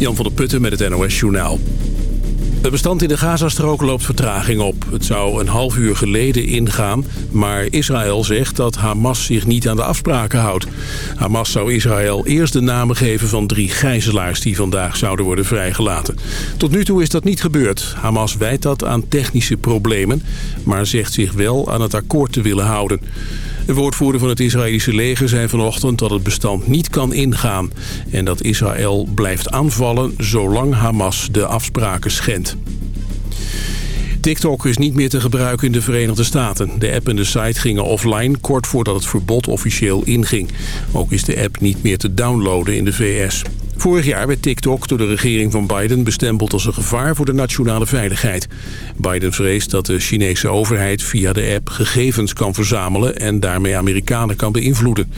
Jan van der Putten met het NOS Journaal. Het bestand in de Gazastrook loopt vertraging op. Het zou een half uur geleden ingaan, maar Israël zegt dat Hamas zich niet aan de afspraken houdt. Hamas zou Israël eerst de namen geven van drie gijzelaars die vandaag zouden worden vrijgelaten. Tot nu toe is dat niet gebeurd. Hamas wijt dat aan technische problemen, maar zegt zich wel aan het akkoord te willen houden. De woordvoerder van het Israëlische leger zei vanochtend dat het bestand niet kan ingaan... en dat Israël blijft aanvallen zolang Hamas de afspraken schendt. TikTok is niet meer te gebruiken in de Verenigde Staten. De app en de site gingen offline kort voordat het verbod officieel inging. Ook is de app niet meer te downloaden in de VS. Vorig jaar werd TikTok door de regering van Biden bestempeld als een gevaar voor de nationale veiligheid. Biden vreest dat de Chinese overheid via de app gegevens kan verzamelen en daarmee Amerikanen kan beïnvloeden.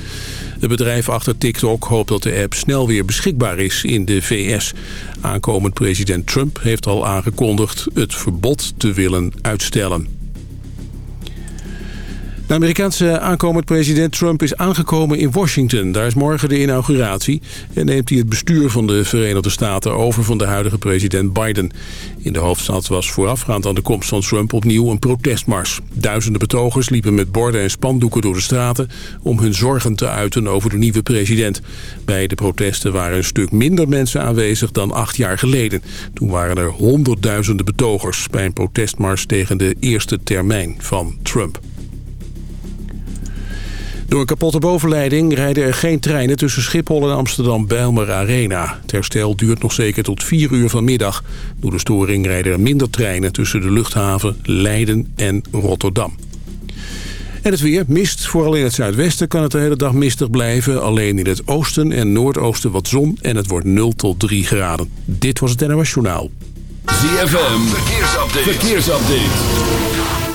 Het bedrijf achter TikTok hoopt dat de app snel weer beschikbaar is in de VS. Aankomend president Trump heeft al aangekondigd het verbod te willen uitstellen. De Amerikaanse aankomend president Trump is aangekomen in Washington. Daar is morgen de inauguratie en neemt hij het bestuur van de Verenigde Staten over van de huidige president Biden. In de hoofdstad was voorafgaand aan de komst van Trump opnieuw een protestmars. Duizenden betogers liepen met borden en spandoeken door de straten om hun zorgen te uiten over de nieuwe president. Bij de protesten waren een stuk minder mensen aanwezig dan acht jaar geleden. Toen waren er honderdduizenden betogers bij een protestmars tegen de eerste termijn van Trump. Door een kapotte bovenleiding rijden er geen treinen tussen Schiphol en Amsterdam-Bijlmer Arena. Het herstel duurt nog zeker tot 4 uur vanmiddag. Door de storing rijden er minder treinen tussen de luchthaven Leiden en Rotterdam. En het weer, mist. Vooral in het zuidwesten kan het de hele dag mistig blijven. Alleen in het oosten en noordoosten wat zon en het wordt 0 tot 3 graden. Dit was het NOS Journaal. ZFM, verkeersupdate. verkeersupdate.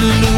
To lose.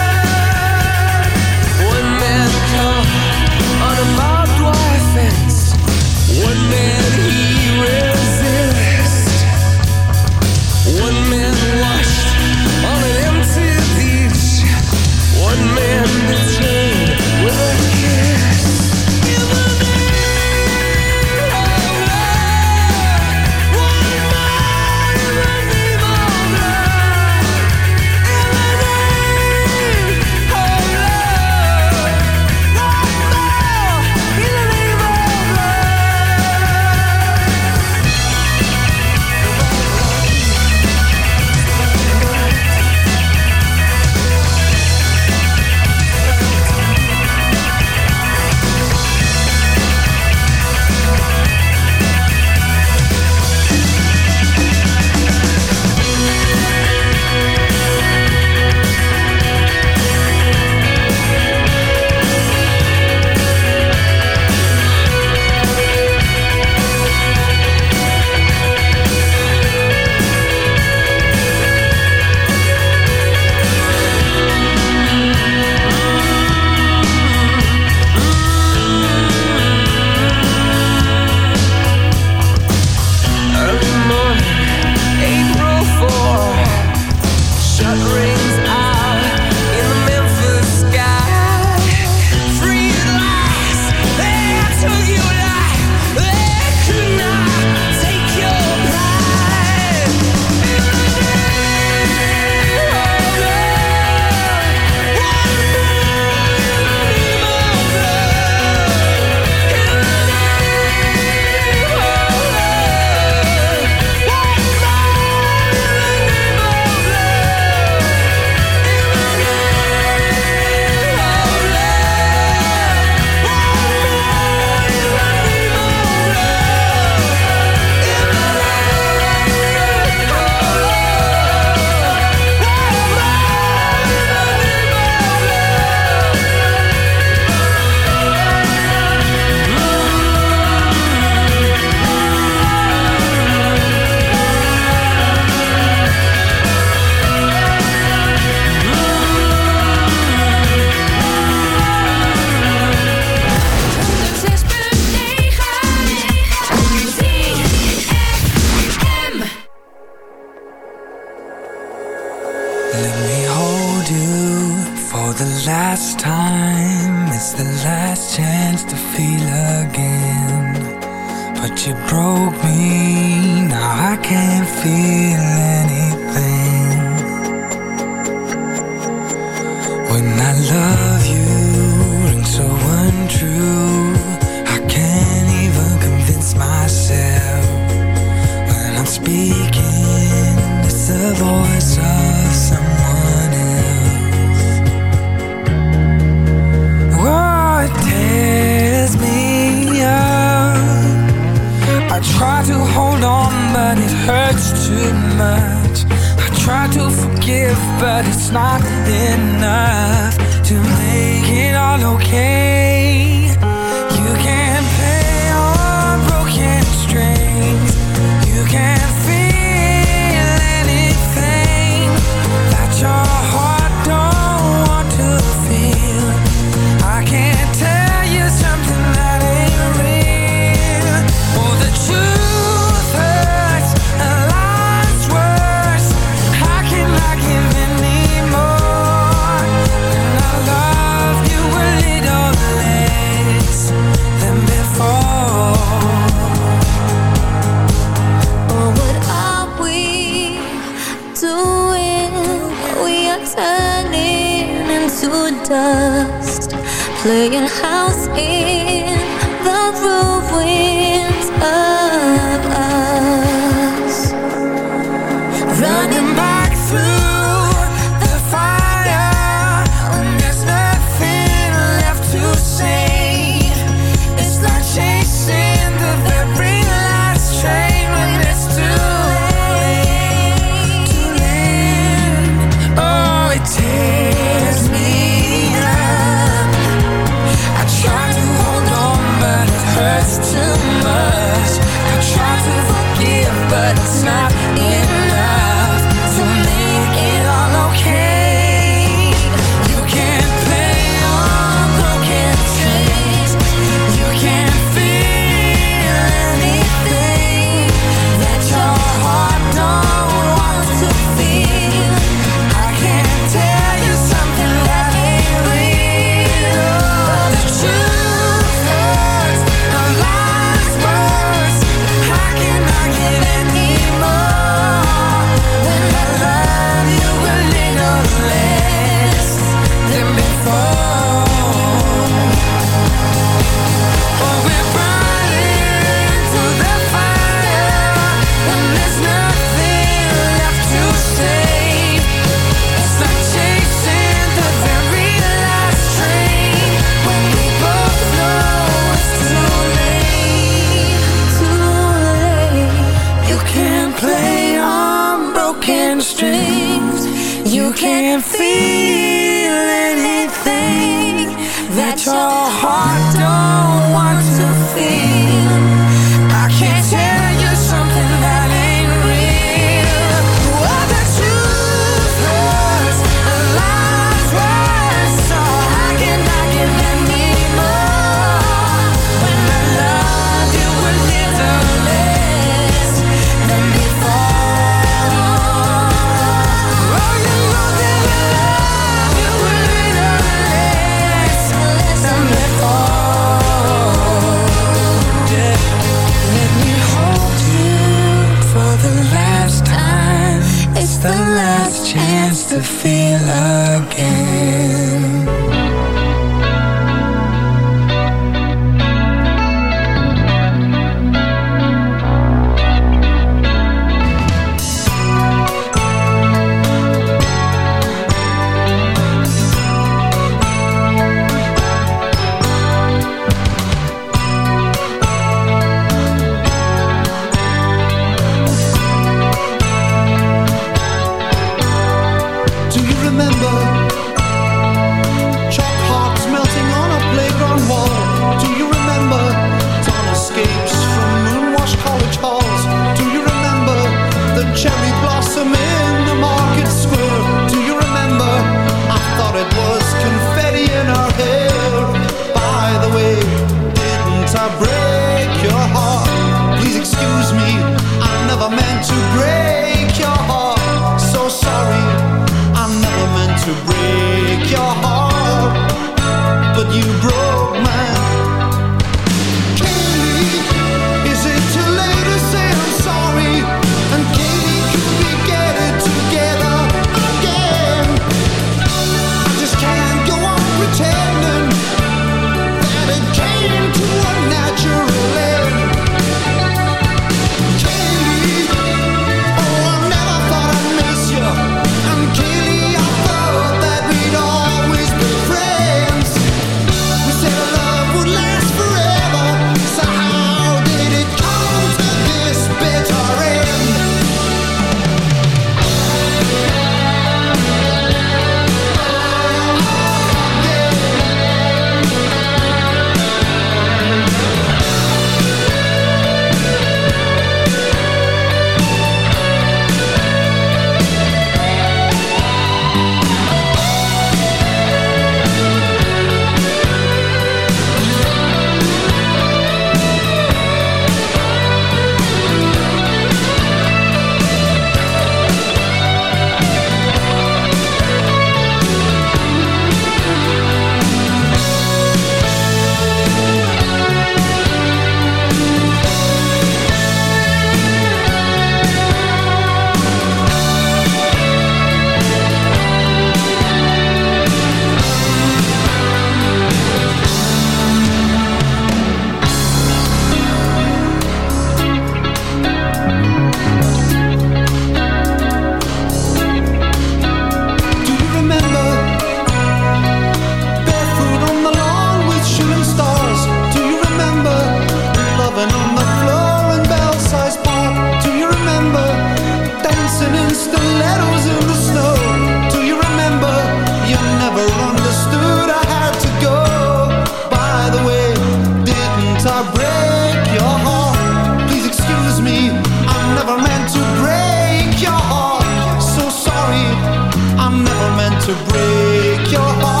your heart.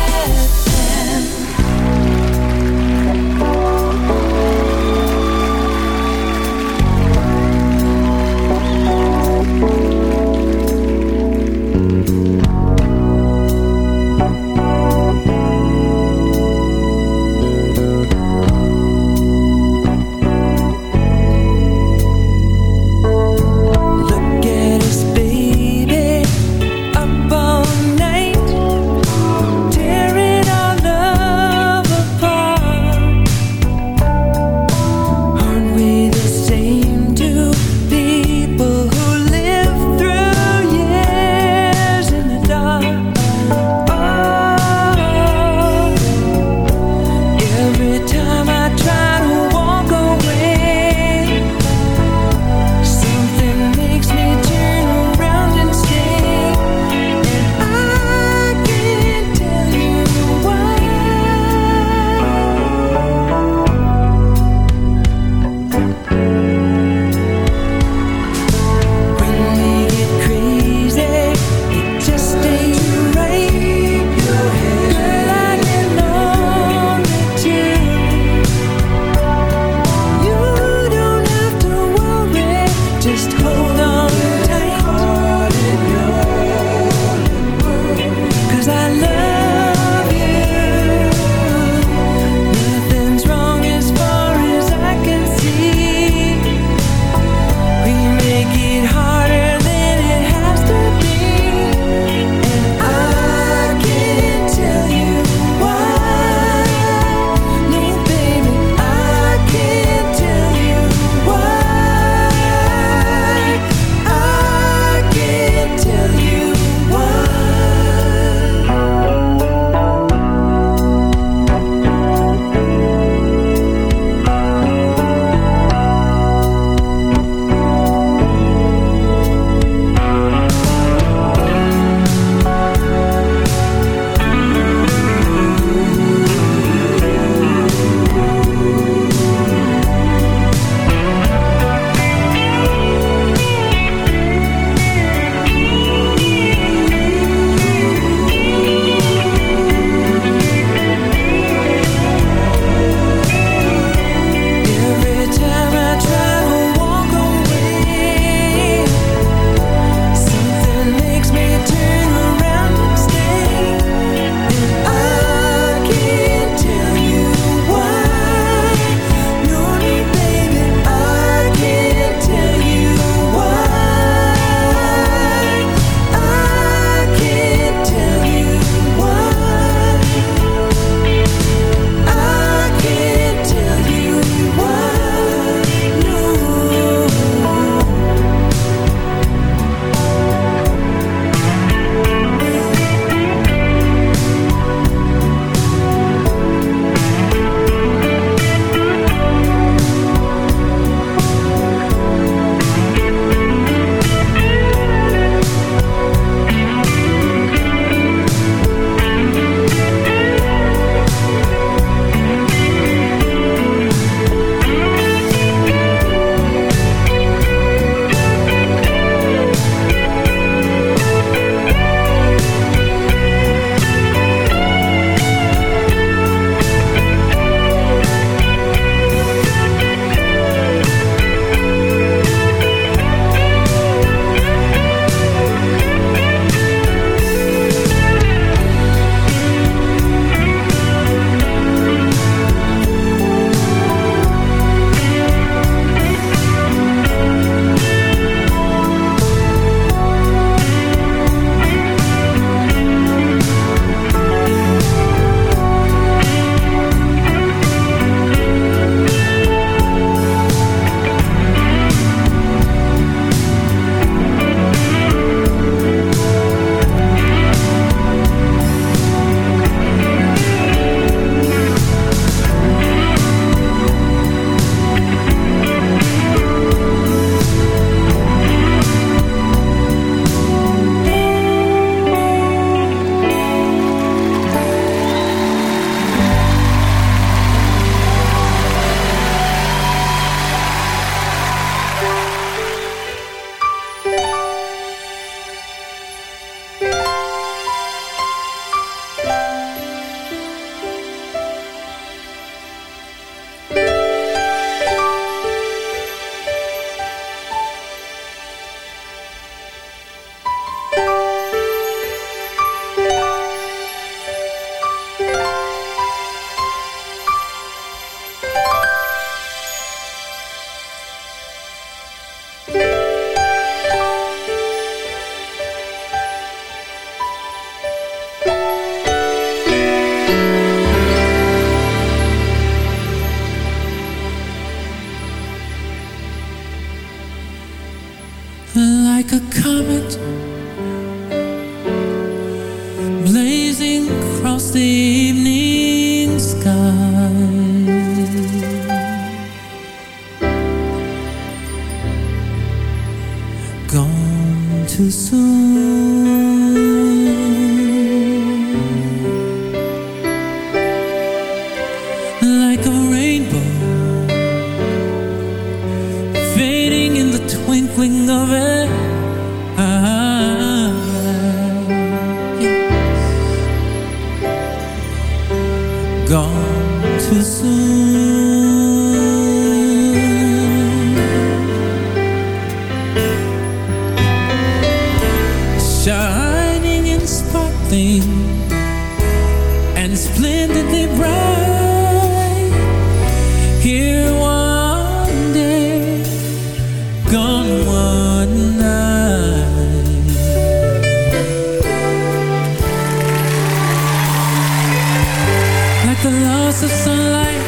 the loss of sunlight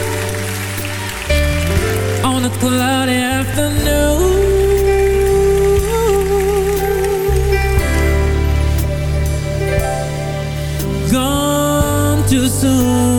on a cloudy afternoon. Gone too soon.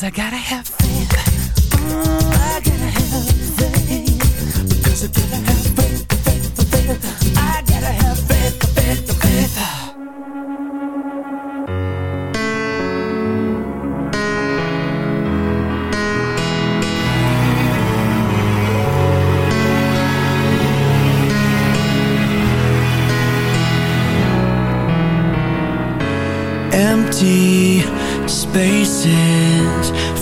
Cause I gotta have faith. I gotta have faith. Because I gotta have faith, faith, faith. I gotta have faith, faith, faith. Empty spaces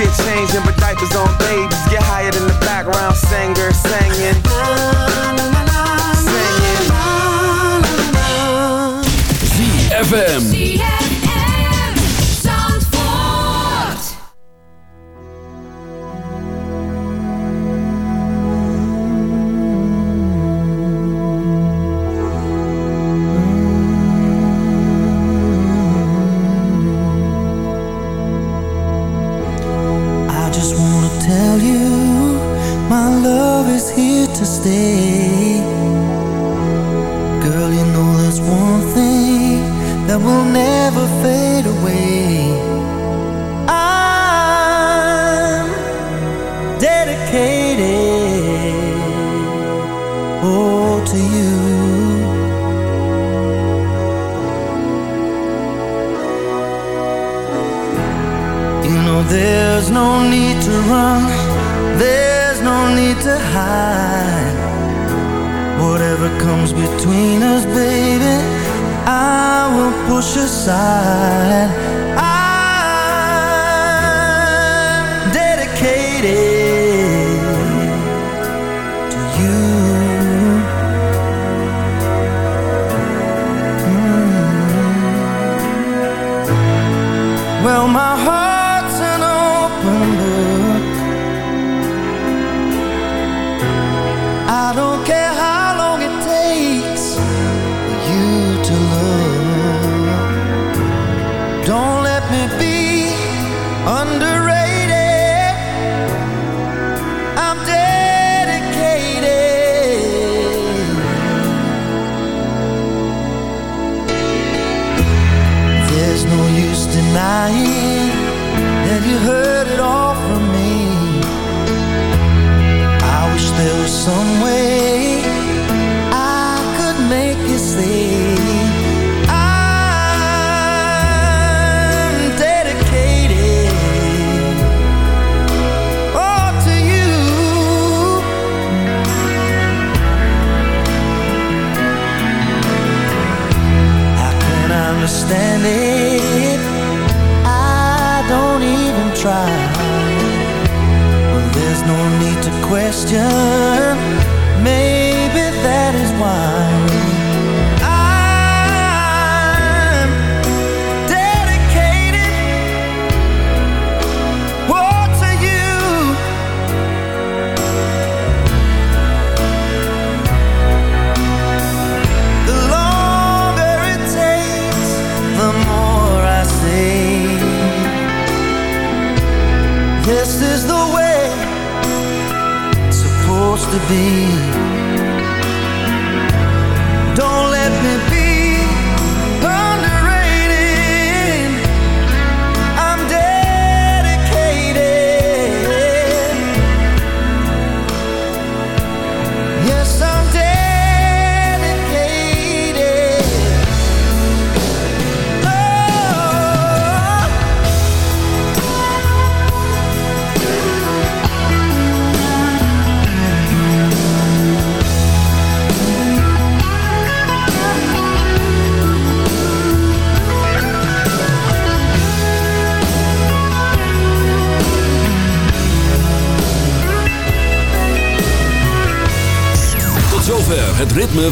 Shit changing, but diapers on babies. Get hired in the background, singer, singing. Singing. ZFM.